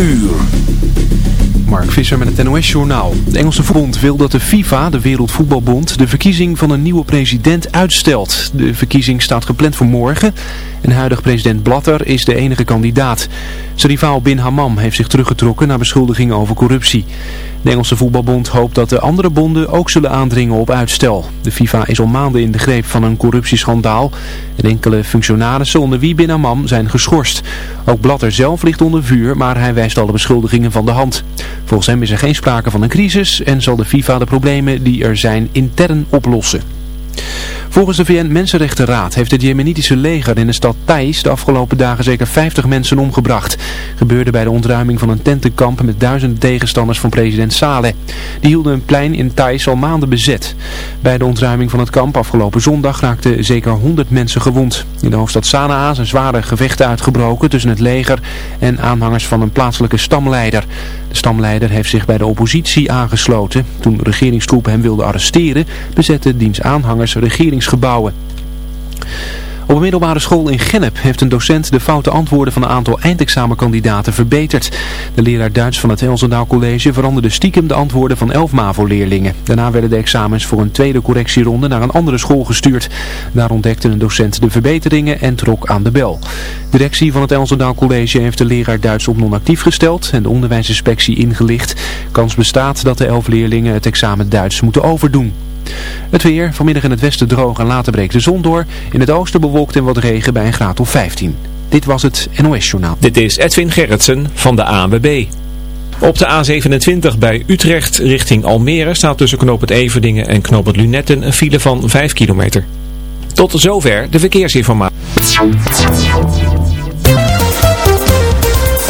uur. Visser met het NOS-journaal. De Engelse Verbond wil dat de FIFA, de Wereldvoetbalbond, de verkiezing van een nieuwe president uitstelt. De verkiezing staat gepland voor morgen en huidig president Blatter is de enige kandidaat. Zijn rivaal Bin Hammam heeft zich teruggetrokken naar beschuldigingen over corruptie. De Engelse voetbalbond hoopt dat de andere bonden ook zullen aandringen op uitstel. De FIFA is al maanden in de greep van een corruptieschandaal en enkele functionarissen onder wie Bin Hammam zijn geschorst. Ook Blatter zelf ligt onder vuur, maar hij wijst alle beschuldigingen van de hand. Hem is er geen sprake van een crisis en zal de FIFA de problemen die er zijn intern oplossen. Volgens de VN-Mensenrechtenraad heeft het Jemenitische leger in de stad Thais de afgelopen dagen zeker 50 mensen omgebracht. Gebeurde bij de ontruiming van een tentenkamp met duizenden tegenstanders van president Saleh. Die hielden een plein in Thais al maanden bezet. Bij de ontruiming van het kamp afgelopen zondag raakten zeker 100 mensen gewond. In de hoofdstad Sanaa zijn zware gevechten uitgebroken tussen het leger en aanhangers van een plaatselijke stamleider. De stamleider heeft zich bij de oppositie aangesloten. Toen regeringstroepen hem wilden arresteren, bezetten diens aanhangers Op een middelbare school in Gennep heeft een docent de foute antwoorden van een aantal eindexamenkandidaten verbeterd. De leraar Duits van het Elsendaal College veranderde stiekem de antwoorden van 11 MAVO-leerlingen. Daarna werden de examens voor een tweede correctieronde naar een andere school gestuurd. Daar ontdekte een docent de verbeteringen en trok aan de bel. De directie van het Elsendaal College heeft de leraar Duits op non-actief gesteld en de onderwijsinspectie ingelicht. Kans bestaat dat de 11 leerlingen het examen Duits moeten overdoen. Het weer, vanmiddag in het westen droog en later breekt de zon door. In het oosten bewolkt en wat regen bij een graad of 15. Dit was het NOS Journaal. Dit is Edwin Gerritsen van de ANWB. Op de A27 bij Utrecht richting Almere staat tussen knoop het Everdingen en knoop het Lunetten een file van 5 kilometer. Tot zover de verkeersinformatie.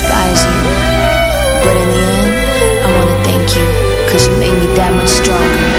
despise you. But in the end, I wanna thank you, cause you made me that much stronger.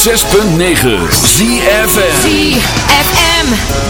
106.9 ZFM ZFM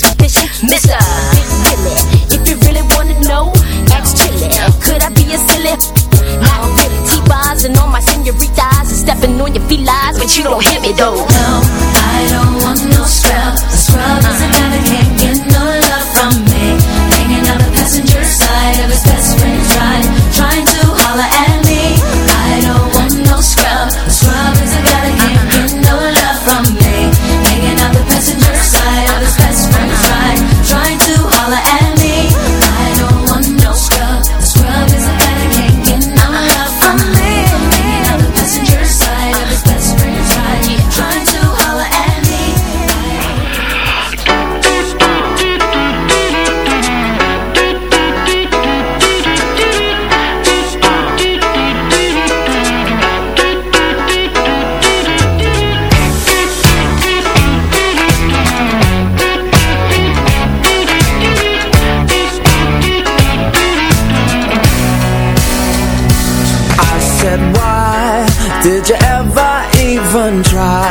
on your feet lies, but you don't hit me though. No, I don't want no scrub. The scrub uh. is a even try.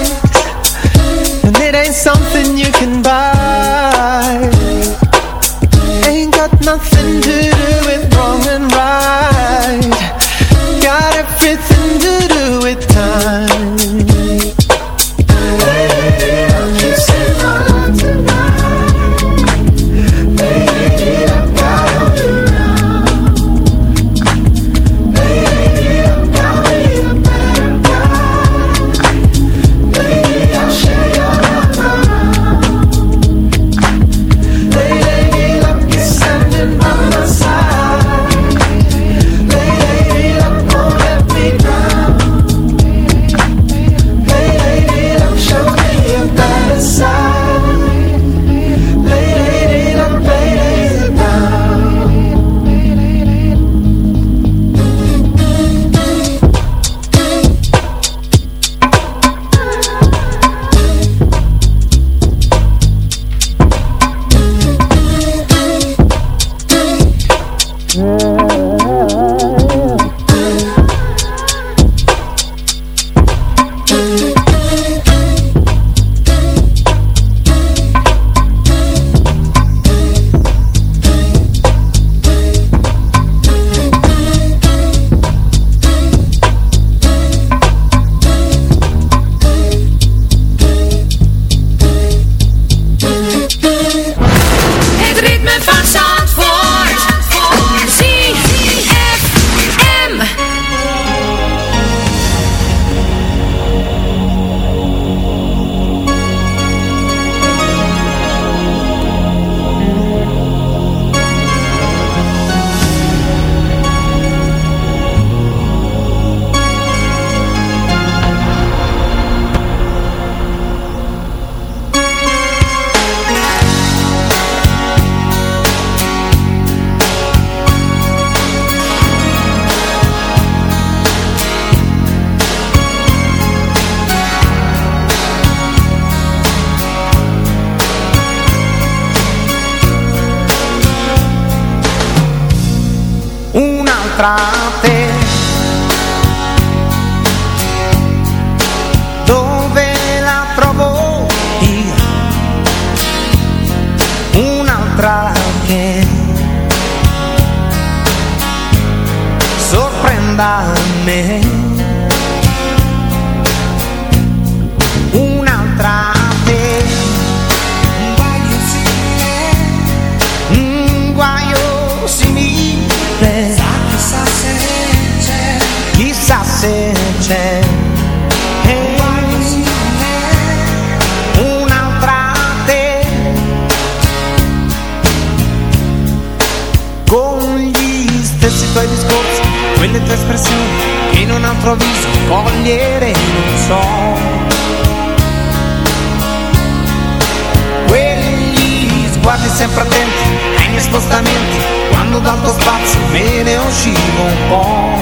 sempre attenti ai miei spostamenti. Quando dal tuo spazio me ne uscivo un po'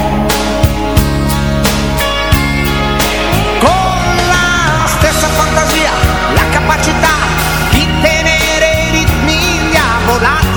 Con la stessa fantasia, la capacità di tenere i ritmi indiavolati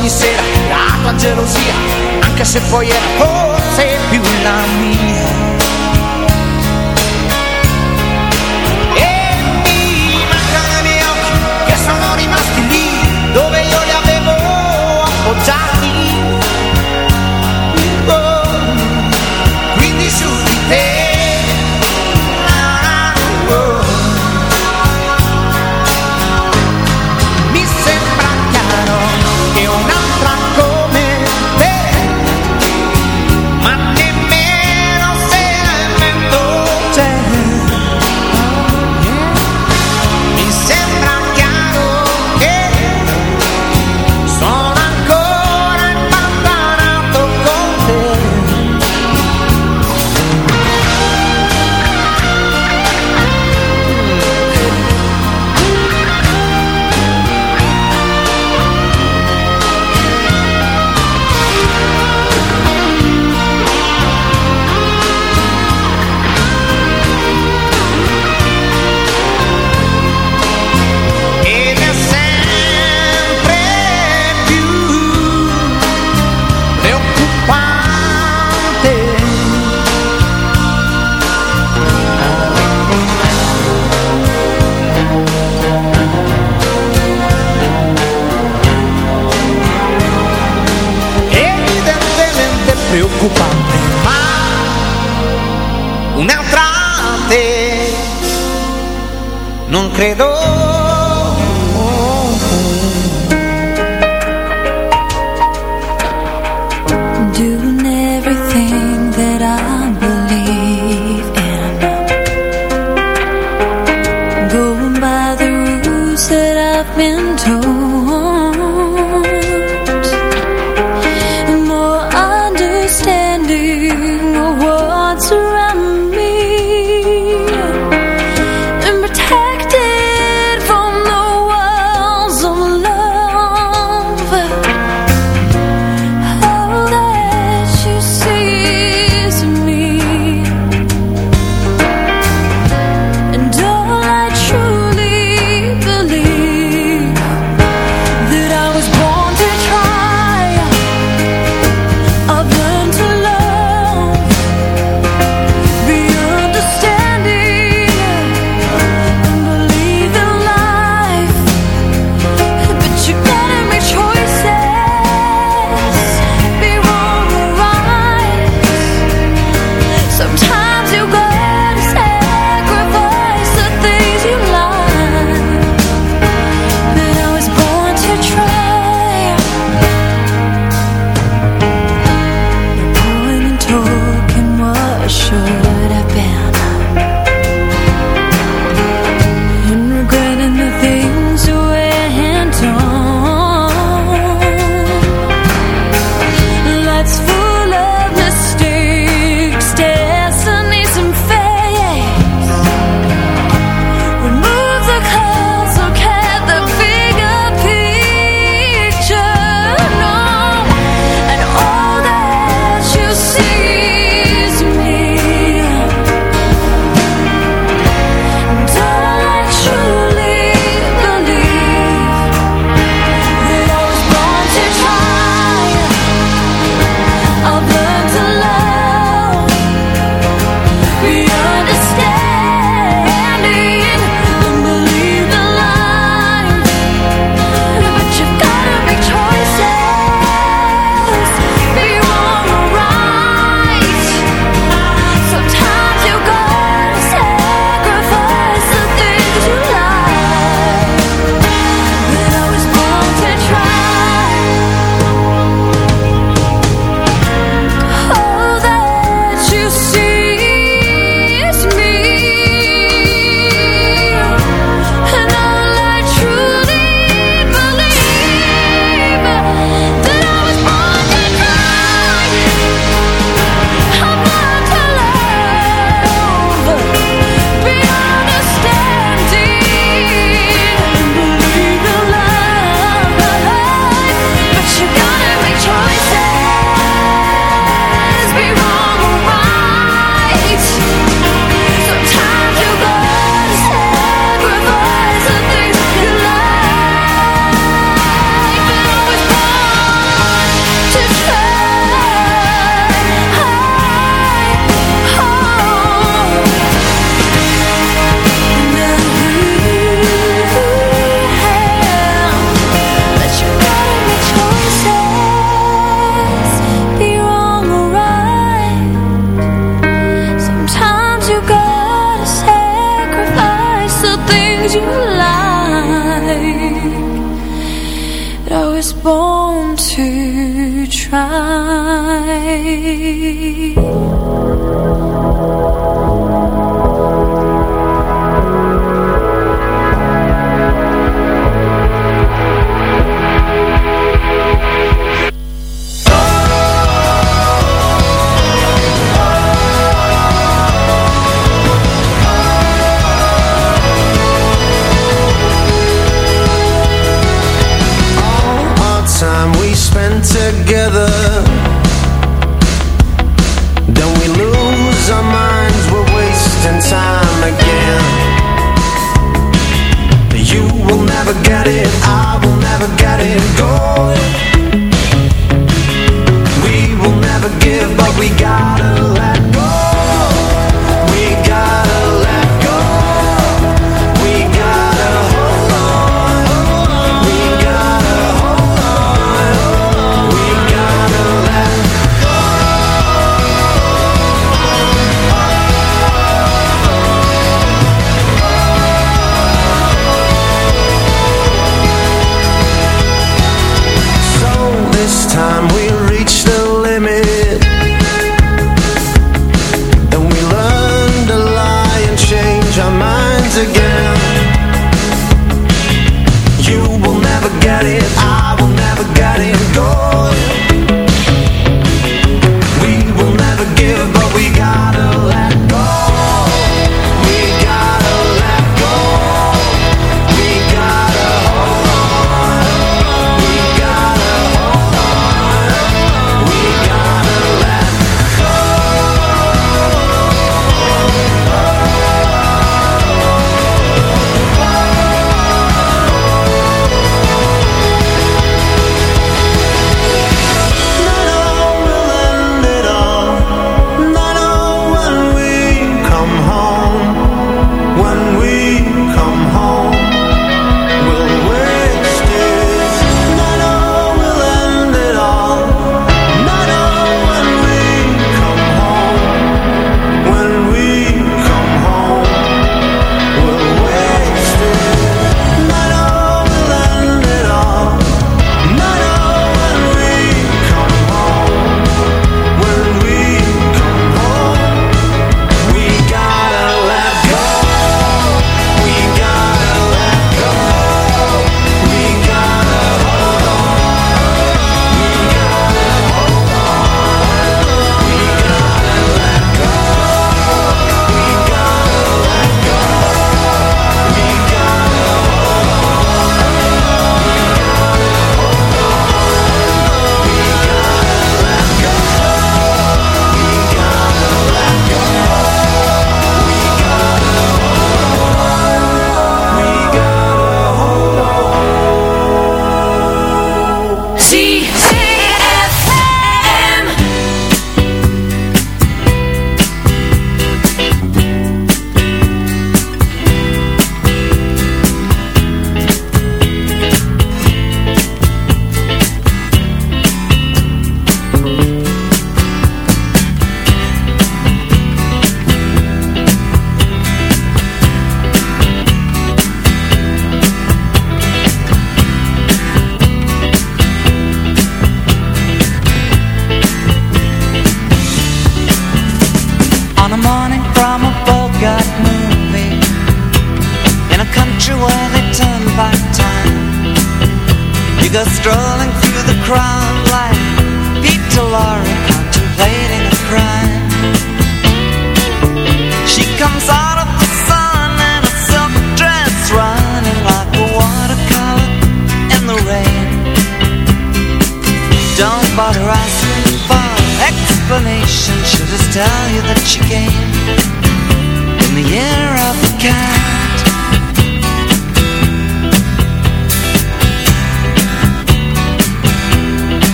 ogni sera la tua gelosia, anche se poi è oh, forse più la mia.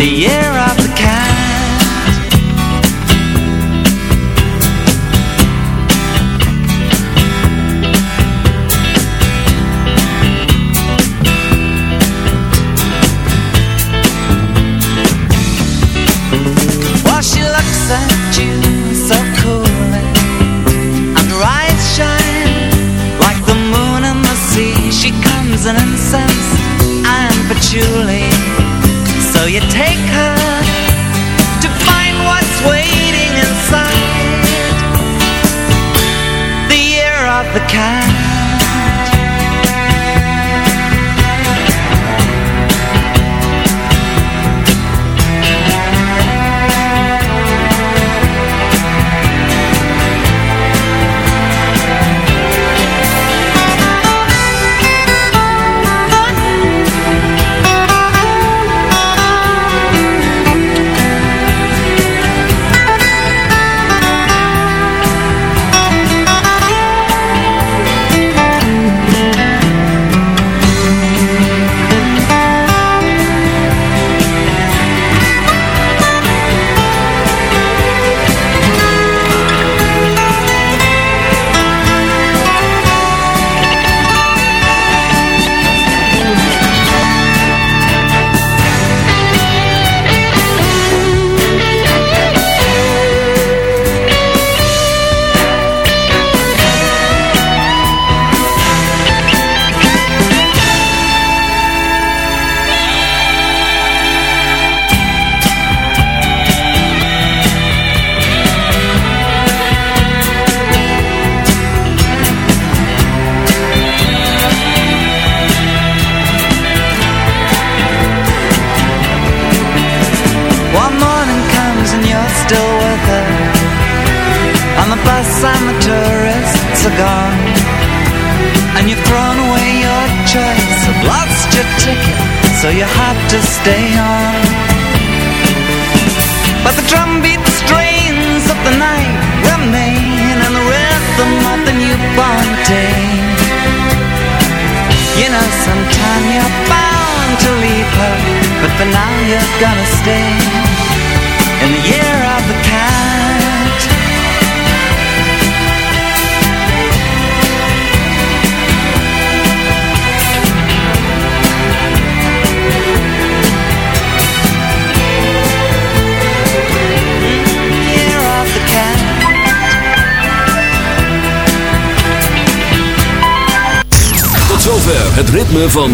the year of the cat While she looks at you so coolly And her eyes shine. Like the moon in the sea She comes in and